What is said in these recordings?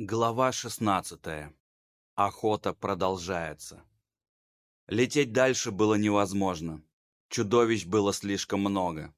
Глава 16. Охота продолжается. Лететь дальше было невозможно. Чудовищ было слишком много.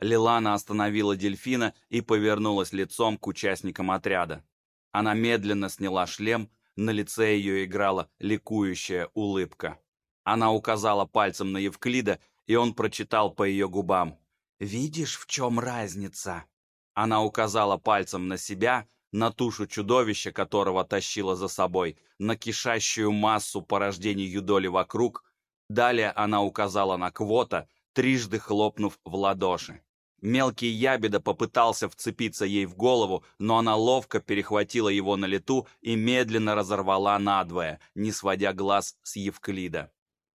Лилана остановила дельфина и повернулась лицом к участникам отряда. Она медленно сняла шлем, на лице ее играла ликующая улыбка. Она указала пальцем на Евклида, и он прочитал по ее губам. «Видишь, в чем разница?» Она указала пальцем на себя, на тушу чудовища, которого тащила за собой, на кишащую массу порождений юдоли вокруг. Далее она указала на Квота, трижды хлопнув в ладоши. Мелкий ябеда попытался вцепиться ей в голову, но она ловко перехватила его на лету и медленно разорвала надвое, не сводя глаз с Евклида.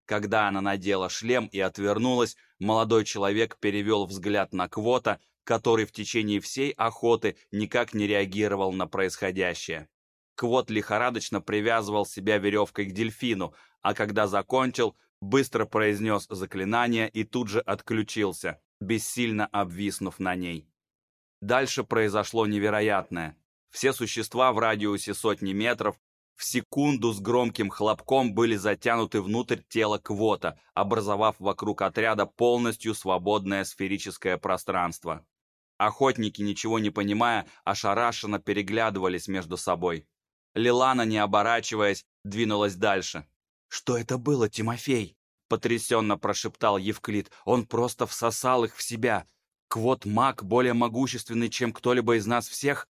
Когда она надела шлем и отвернулась, молодой человек перевел взгляд на Квота, который в течение всей охоты никак не реагировал на происходящее. Квот лихорадочно привязывал себя веревкой к дельфину, а когда закончил, быстро произнес заклинание и тут же отключился, бессильно обвиснув на ней. Дальше произошло невероятное. Все существа в радиусе сотни метров в секунду с громким хлопком были затянуты внутрь тела Квота, образовав вокруг отряда полностью свободное сферическое пространство. Охотники, ничего не понимая, ошарашенно переглядывались между собой. Лилана, не оборачиваясь, двинулась дальше. «Что это было, Тимофей?» — потрясенно прошептал Евклид. «Он просто всосал их в себя. Квот маг более могущественный, чем кто-либо из нас всех?»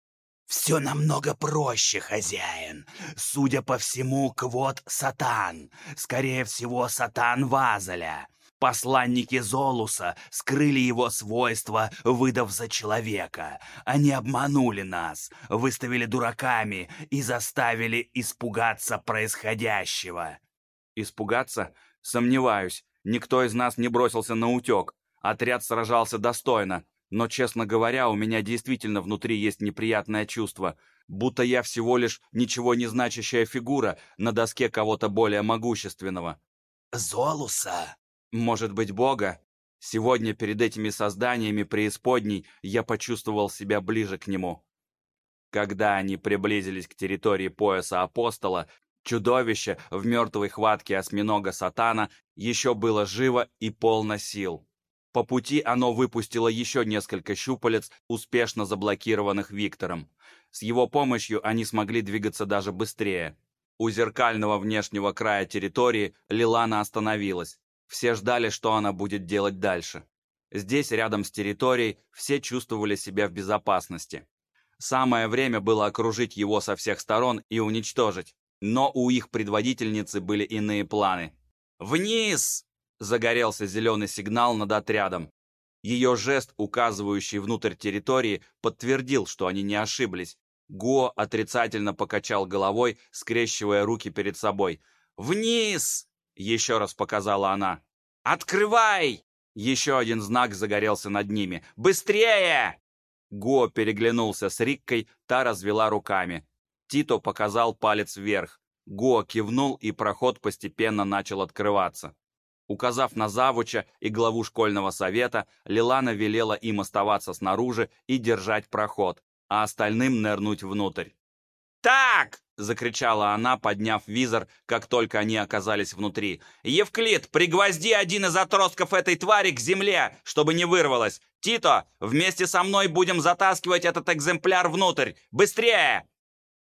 «Все намного проще, хозяин. Судя по всему, Квот — сатан. Скорее всего, сатан Вазеля. Посланники Золуса скрыли его свойства, выдав за человека. Они обманули нас, выставили дураками и заставили испугаться происходящего. Испугаться? Сомневаюсь. Никто из нас не бросился на утек. Отряд сражался достойно. Но, честно говоря, у меня действительно внутри есть неприятное чувство, будто я всего лишь ничего не значащая фигура на доске кого-то более могущественного. «Золуса!» Может быть, Бога? Сегодня перед этими созданиями преисподней я почувствовал себя ближе к нему. Когда они приблизились к территории пояса апостола, чудовище в мертвой хватке осьминога сатана еще было живо и полно сил. По пути оно выпустило еще несколько щупалец, успешно заблокированных Виктором. С его помощью они смогли двигаться даже быстрее. У зеркального внешнего края территории Лилана остановилась. Все ждали, что она будет делать дальше. Здесь, рядом с территорией, все чувствовали себя в безопасности. Самое время было окружить его со всех сторон и уничтожить. Но у их предводительницы были иные планы. «Вниз!» – загорелся зеленый сигнал над отрядом. Ее жест, указывающий внутрь территории, подтвердил, что они не ошиблись. Го отрицательно покачал головой, скрещивая руки перед собой. «Вниз!» — еще раз показала она. «Открывай!» Еще один знак загорелся над ними. «Быстрее!» Го переглянулся с Риккой, та развела руками. Тито показал палец вверх. Го кивнул, и проход постепенно начал открываться. Указав на завуча и главу школьного совета, Лилана велела им оставаться снаружи и держать проход, а остальным нырнуть внутрь. «Так!» — закричала она, подняв визор, как только они оказались внутри. «Евклид, пригвозди один из отростков этой твари к земле, чтобы не вырвалось! Тито, вместе со мной будем затаскивать этот экземпляр внутрь! Быстрее!»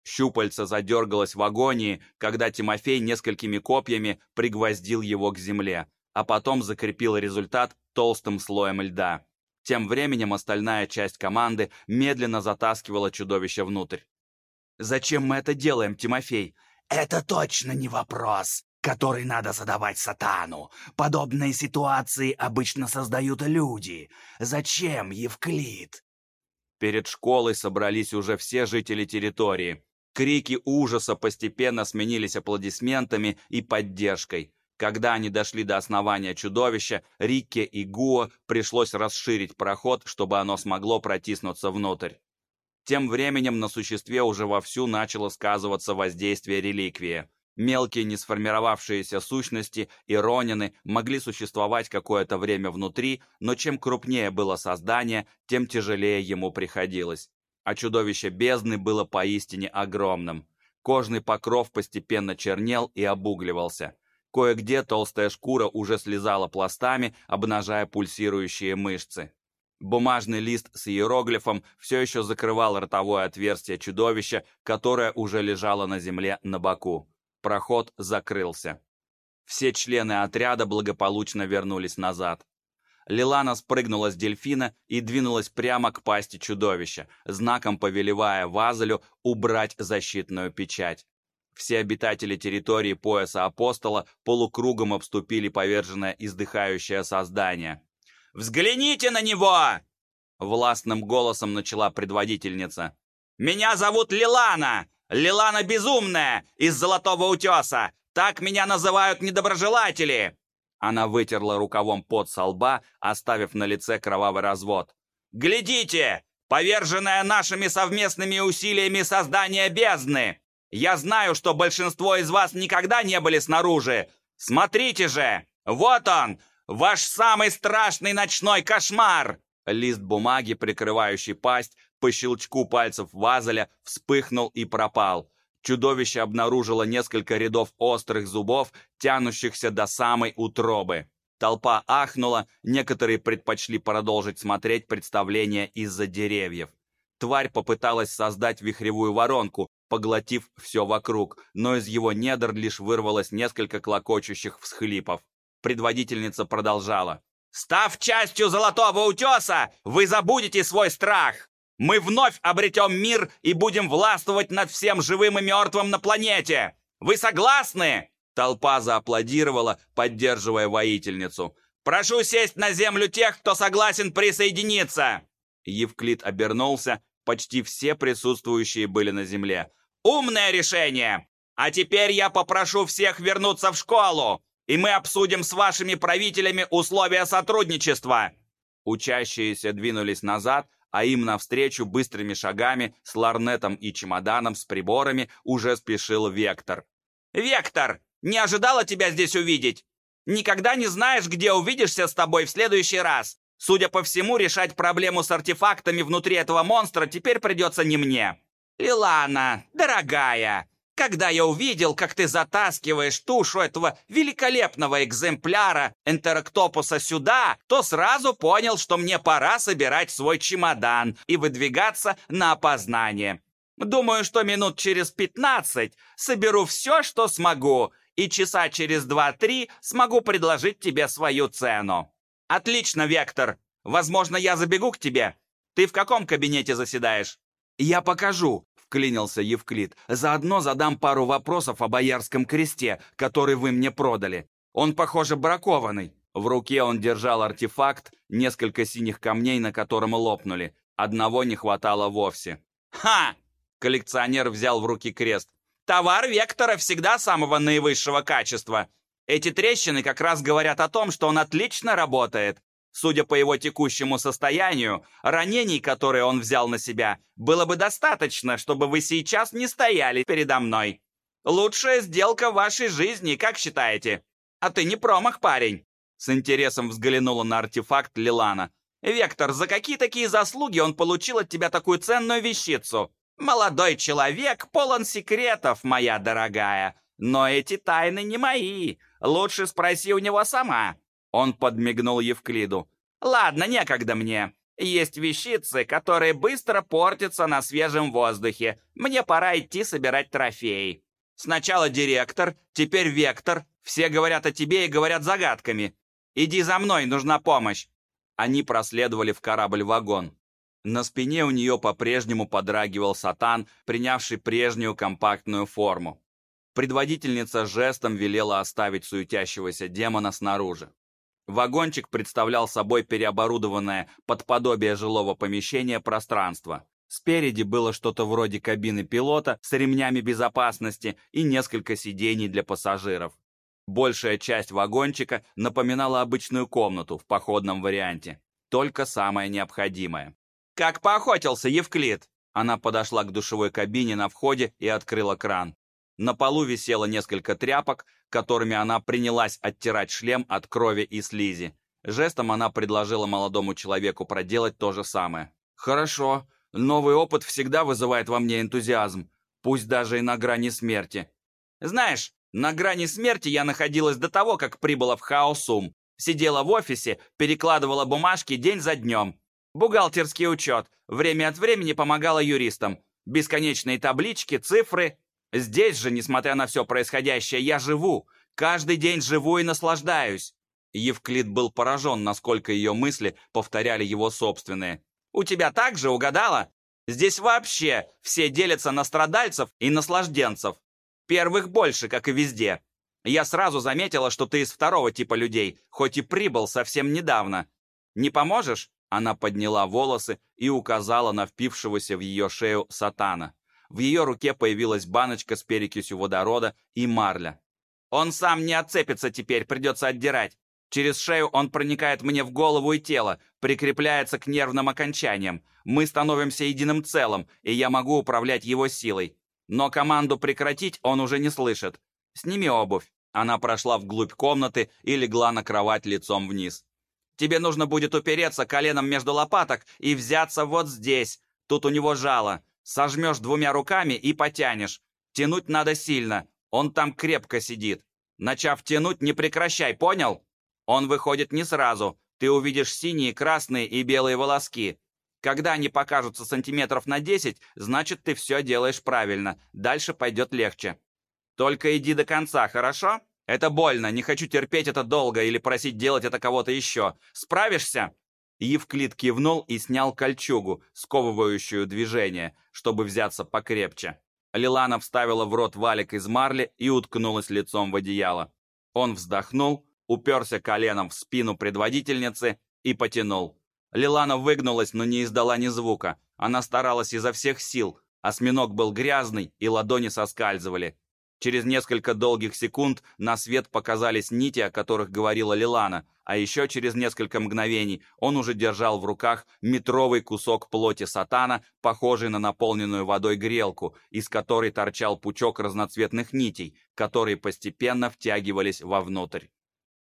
Щупальце задергалось в агонии, когда Тимофей несколькими копьями пригвоздил его к земле, а потом закрепил результат толстым слоем льда. Тем временем остальная часть команды медленно затаскивала чудовище внутрь. Зачем мы это делаем, Тимофей? Это точно не вопрос, который надо задавать сатану. Подобные ситуации обычно создают люди. Зачем, Евклид? Перед школой собрались уже все жители территории. Крики ужаса постепенно сменились аплодисментами и поддержкой. Когда они дошли до основания чудовища, Рикке и Гуо пришлось расширить проход, чтобы оно смогло протиснуться внутрь. Тем временем на существе уже вовсю начало сказываться воздействие реликвии. Мелкие не сформировавшиеся сущности и ронины могли существовать какое-то время внутри, но чем крупнее было создание, тем тяжелее ему приходилось. а чудовище бездны было поистине огромным. Кожный покров постепенно чернел и обугливался. Кое-где толстая шкура уже слезала пластами, обнажая пульсирующие мышцы. Бумажный лист с иероглифом все еще закрывал ротовое отверстие чудовища, которое уже лежало на земле на боку. Проход закрылся. Все члены отряда благополучно вернулись назад. Лилана спрыгнула с дельфина и двинулась прямо к пасти чудовища, знаком повелевая Вазелю убрать защитную печать. Все обитатели территории пояса апостола полукругом обступили поверженное издыхающее создание. «Взгляните на него!» Властным голосом начала предводительница. «Меня зовут Лилана! Лилана Безумная из Золотого Утеса! Так меня называют недоброжелатели!» Она вытерла рукавом пот со лба, оставив на лице кровавый развод. «Глядите! Поверженная нашими совместными усилиями создание бездны! Я знаю, что большинство из вас никогда не были снаружи! Смотрите же! Вот он! Ваш самый страшный ночной кошмар!» Лист бумаги, прикрывающий пасть, по щелчку пальцев Вазеля вспыхнул и пропал. Чудовище обнаружило несколько рядов острых зубов, тянущихся до самой утробы. Толпа ахнула, некоторые предпочли продолжить смотреть представление из-за деревьев. Тварь попыталась создать вихревую воронку, поглотив все вокруг, но из его недр лишь вырвалось несколько клокочущих всхлипов. Предводительница продолжала. «Став частью Золотого Утеса, вы забудете свой страх! Мы вновь обретем мир и будем властвовать над всем живым и мертвым на планете! Вы согласны?» Толпа зааплодировала, поддерживая воительницу. «Прошу сесть на землю тех, кто согласен присоединиться!» Евклид обернулся, почти все присутствующие были на земле. «Умное решение! А теперь я попрошу всех вернуться в школу! И мы обсудим с вашими правителями условия сотрудничества!» Учащиеся двинулись назад, а им навстречу быстрыми шагами с ларнетом и чемоданом с приборами уже спешил Вектор. «Вектор, не ожидала тебя здесь увидеть! Никогда не знаешь, где увидишься с тобой в следующий раз! Судя по всему, решать проблему с артефактами внутри этого монстра теперь придется не мне!» «Лилана, дорогая, когда я увидел, как ты затаскиваешь тушу этого великолепного экземпляра энтероктопуса сюда, то сразу понял, что мне пора собирать свой чемодан и выдвигаться на опознание. Думаю, что минут через пятнадцать соберу все, что смогу, и часа через два-три смогу предложить тебе свою цену. Отлично, Вектор. Возможно, я забегу к тебе. Ты в каком кабинете заседаешь? Я покажу, вклинился Евклид. «Заодно задам пару вопросов о Боярском кресте, который вы мне продали. Он, похоже, бракованный». В руке он держал артефакт, несколько синих камней, на котором лопнули. Одного не хватало вовсе. «Ха!» — коллекционер взял в руки крест. «Товар Вектора всегда самого наивысшего качества. Эти трещины как раз говорят о том, что он отлично работает. Судя по его текущему состоянию, ранений, которые он взял на себя, было бы достаточно, чтобы вы сейчас не стояли передо мной. Лучшая сделка вашей жизни, как считаете? А ты не промах, парень!» С интересом взглянула на артефакт Лилана. «Вектор, за какие такие заслуги он получил от тебя такую ценную вещицу? Молодой человек полон секретов, моя дорогая. Но эти тайны не мои. Лучше спроси у него сама. Он подмигнул Евклиду. «Ладно, некогда мне. Есть вещицы, которые быстро портятся на свежем воздухе. Мне пора идти собирать трофеи. Сначала директор, теперь вектор. Все говорят о тебе и говорят загадками. Иди за мной, нужна помощь». Они проследовали в корабль-вагон. На спине у нее по-прежнему подрагивал сатан, принявший прежнюю компактную форму. Предводительница жестом велела оставить суетящегося демона снаружи. Вагончик представлял собой переоборудованное под подобие жилого помещения пространство. Спереди было что-то вроде кабины пилота с ремнями безопасности и несколько сидений для пассажиров. Большая часть вагончика напоминала обычную комнату в походном варианте. Только самое необходимое. «Как поохотился Евклид!» Она подошла к душевой кабине на входе и открыла кран. На полу висело несколько тряпок, которыми она принялась оттирать шлем от крови и слизи. Жестом она предложила молодому человеку проделать то же самое. «Хорошо. Новый опыт всегда вызывает во мне энтузиазм, пусть даже и на грани смерти. Знаешь, на грани смерти я находилась до того, как прибыла в Хаосум. Сидела в офисе, перекладывала бумажки день за днем. Бухгалтерский учет. Время от времени помогала юристам. Бесконечные таблички, цифры. Здесь же, несмотря на все происходящее, я живу. Каждый день живу и наслаждаюсь. Евклид был поражен, насколько ее мысли повторяли его собственные. «У тебя так же угадала? Здесь вообще все делятся на страдальцев и наслажденцев. Первых больше, как и везде. Я сразу заметила, что ты из второго типа людей, хоть и прибыл совсем недавно. Не поможешь?» Она подняла волосы и указала на впившегося в ее шею сатана. В ее руке появилась баночка с перекисью водорода и марля. «Он сам не отцепится теперь, придется отдирать. Через шею он проникает мне в голову и тело, прикрепляется к нервным окончаниям. Мы становимся единым целым, и я могу управлять его силой. Но команду прекратить он уже не слышит. Сними обувь. Она прошла вглубь комнаты и легла на кровать лицом вниз. Тебе нужно будет упереться коленом между лопаток и взяться вот здесь. Тут у него жало. Сожмешь двумя руками и потянешь. Тянуть надо сильно. Он там крепко сидит. Начав тянуть, не прекращай, понял? Он выходит не сразу. Ты увидишь синие, красные и белые волоски. Когда они покажутся сантиметров на 10, значит, ты все делаешь правильно. Дальше пойдет легче. Только иди до конца, хорошо? Это больно, не хочу терпеть это долго или просить делать это кого-то еще. Справишься?» Евклид кивнул и снял кольчугу, сковывающую движение, чтобы взяться покрепче. Лилана вставила в рот валик из марли и уткнулась лицом в одеяло. Он вздохнул, уперся коленом в спину предводительницы и потянул. Лилана выгнулась, но не издала ни звука. Она старалась изо всех сил. Осьминог был грязный, и ладони соскальзывали. Через несколько долгих секунд на свет показались нити, о которых говорила Лилана, а еще через несколько мгновений он уже держал в руках метровый кусок плоти сатана, похожий на наполненную водой грелку, из которой торчал пучок разноцветных нитей, которые постепенно втягивались вовнутрь.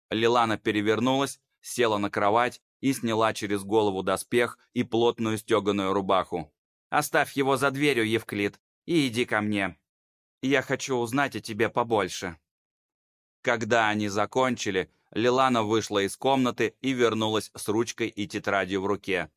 Лилана перевернулась, села на кровать и сняла через голову доспех и плотную стеганую рубаху. «Оставь его за дверью, Евклид, и иди ко мне. Я хочу узнать о тебе побольше». Когда они закончили, Лилана вышла из комнаты и вернулась с ручкой и тетрадью в руке.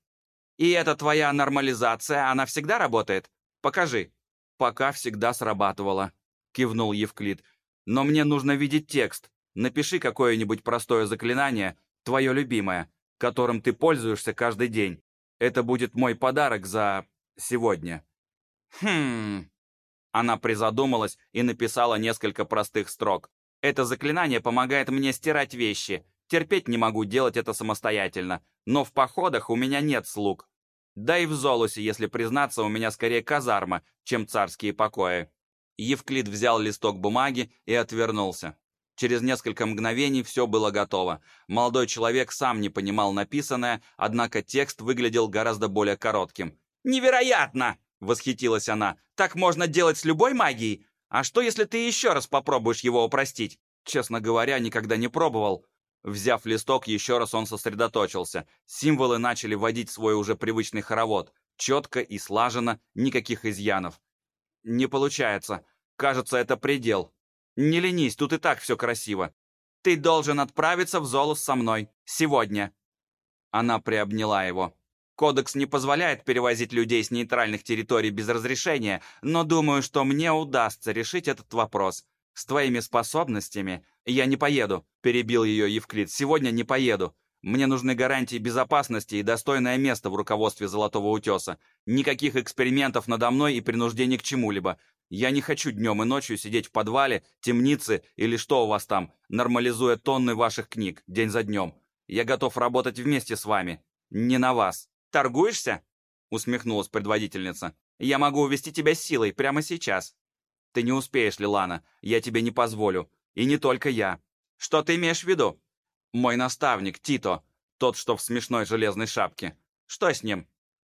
«И это твоя нормализация, она всегда работает? Покажи». «Пока всегда срабатывала», — кивнул Евклид. «Но мне нужно видеть текст. Напиши какое-нибудь простое заклинание, твое любимое, которым ты пользуешься каждый день. Это будет мой подарок за... сегодня». «Хм...» Она призадумалась и написала несколько простых строк. «Это заклинание помогает мне стирать вещи. Терпеть не могу делать это самостоятельно. Но в походах у меня нет слуг. Да и в Золусе, если признаться, у меня скорее казарма, чем царские покои». Евклид взял листок бумаги и отвернулся. Через несколько мгновений все было готово. Молодой человек сам не понимал написанное, однако текст выглядел гораздо более коротким. «Невероятно!» — восхитилась она. «Так можно делать с любой магией? А что, если ты еще раз попробуешь его упростить?» Честно говоря, никогда не пробовал. Взяв листок, еще раз он сосредоточился. Символы начали вводить свой уже привычный хоровод. Четко и слаженно, никаких изъянов. «Не получается. Кажется, это предел. Не ленись, тут и так все красиво. Ты должен отправиться в Золус со мной. Сегодня». Она приобняла его. Кодекс не позволяет перевозить людей с нейтральных территорий без разрешения, но думаю, что мне удастся решить этот вопрос. С твоими способностями я не поеду, перебил ее Евклид. Сегодня не поеду. Мне нужны гарантии безопасности и достойное место в руководстве Золотого Утеса. Никаких экспериментов надо мной и принуждений к чему-либо. Я не хочу днем и ночью сидеть в подвале, темнице или что у вас там, нормализуя тонны ваших книг день за днем. Я готов работать вместе с вами. Не на вас. Торгуешься?» усмехнулась предводительница. «Я могу увести тебя силой прямо сейчас». «Ты не успеешь, Лилана. Я тебе не позволю. И не только я. Что ты имеешь в виду?» «Мой наставник, Тито. Тот, что в смешной железной шапке. Что с ним?»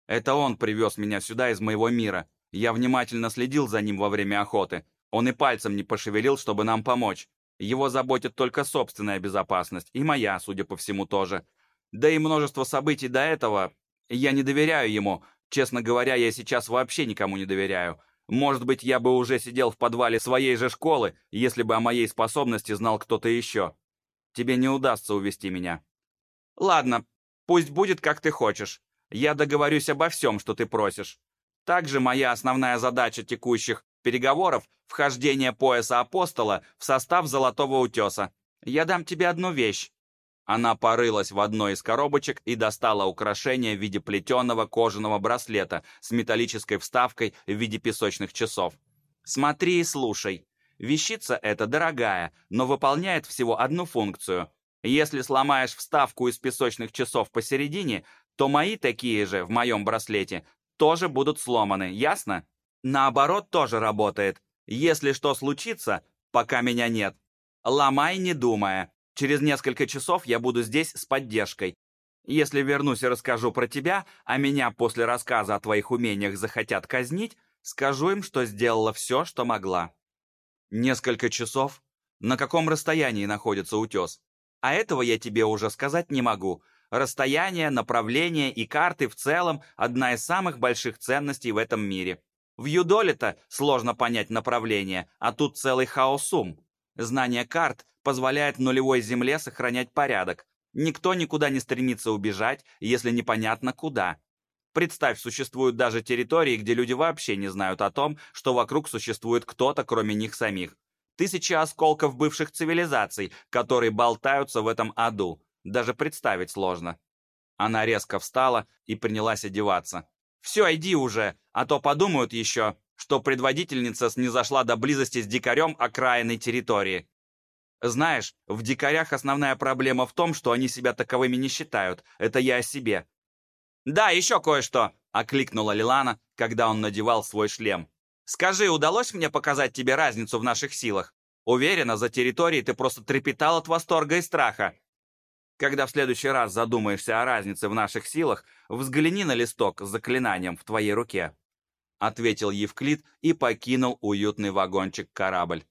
«Это он привез меня сюда из моего мира. Я внимательно следил за ним во время охоты. Он и пальцем не пошевелил, чтобы нам помочь. Его заботит только собственная безопасность, и моя, судя по всему, тоже. Да и множество событий до этого. Я не доверяю ему, Честно говоря, я сейчас вообще никому не доверяю. Может быть, я бы уже сидел в подвале своей же школы, если бы о моей способности знал кто-то еще. Тебе не удастся увести меня. Ладно, пусть будет, как ты хочешь. Я договорюсь обо всем, что ты просишь. Также моя основная задача текущих переговоров — вхождение пояса апостола в состав Золотого Утеса. Я дам тебе одну вещь. Она порылась в одной из коробочек и достала украшение в виде плетеного кожаного браслета с металлической вставкой в виде песочных часов. Смотри и слушай. Вещица эта дорогая, но выполняет всего одну функцию. Если сломаешь вставку из песочных часов посередине, то мои такие же в моем браслете тоже будут сломаны, ясно? Наоборот тоже работает. Если что случится, пока меня нет, ломай не думая. Через несколько часов я буду здесь с поддержкой. Если вернусь и расскажу про тебя, а меня после рассказа о твоих умениях захотят казнить, скажу им, что сделала все, что могла. Несколько часов? На каком расстоянии находится утес? А этого я тебе уже сказать не могу. Расстояние, направление и карты в целом – одна из самых больших ценностей в этом мире. В Юдоле-то сложно понять направление, а тут целый хаосум. Знание карт позволяет в нулевой земле сохранять порядок. Никто никуда не стремится убежать, если непонятно куда. Представь, существуют даже территории, где люди вообще не знают о том, что вокруг существует кто-то, кроме них самих. Тысячи осколков бывших цивилизаций, которые болтаются в этом аду. Даже представить сложно. Она резко встала и принялась одеваться. «Все, иди уже, а то подумают еще, что предводительница снизошла до близости с дикарем окраинной территории. Знаешь, в дикарях основная проблема в том, что они себя таковыми не считают. Это я о себе. «Да, еще кое-что!» — окликнула Лилана, когда он надевал свой шлем. «Скажи, удалось мне показать тебе разницу в наших силах? Уверена, за территорией ты просто трепетал от восторга и страха. Когда в следующий раз задумаешься о разнице в наших силах, взгляни на листок с заклинанием в твоей руке», — ответил Евклид и покинул уютный вагончик корабль.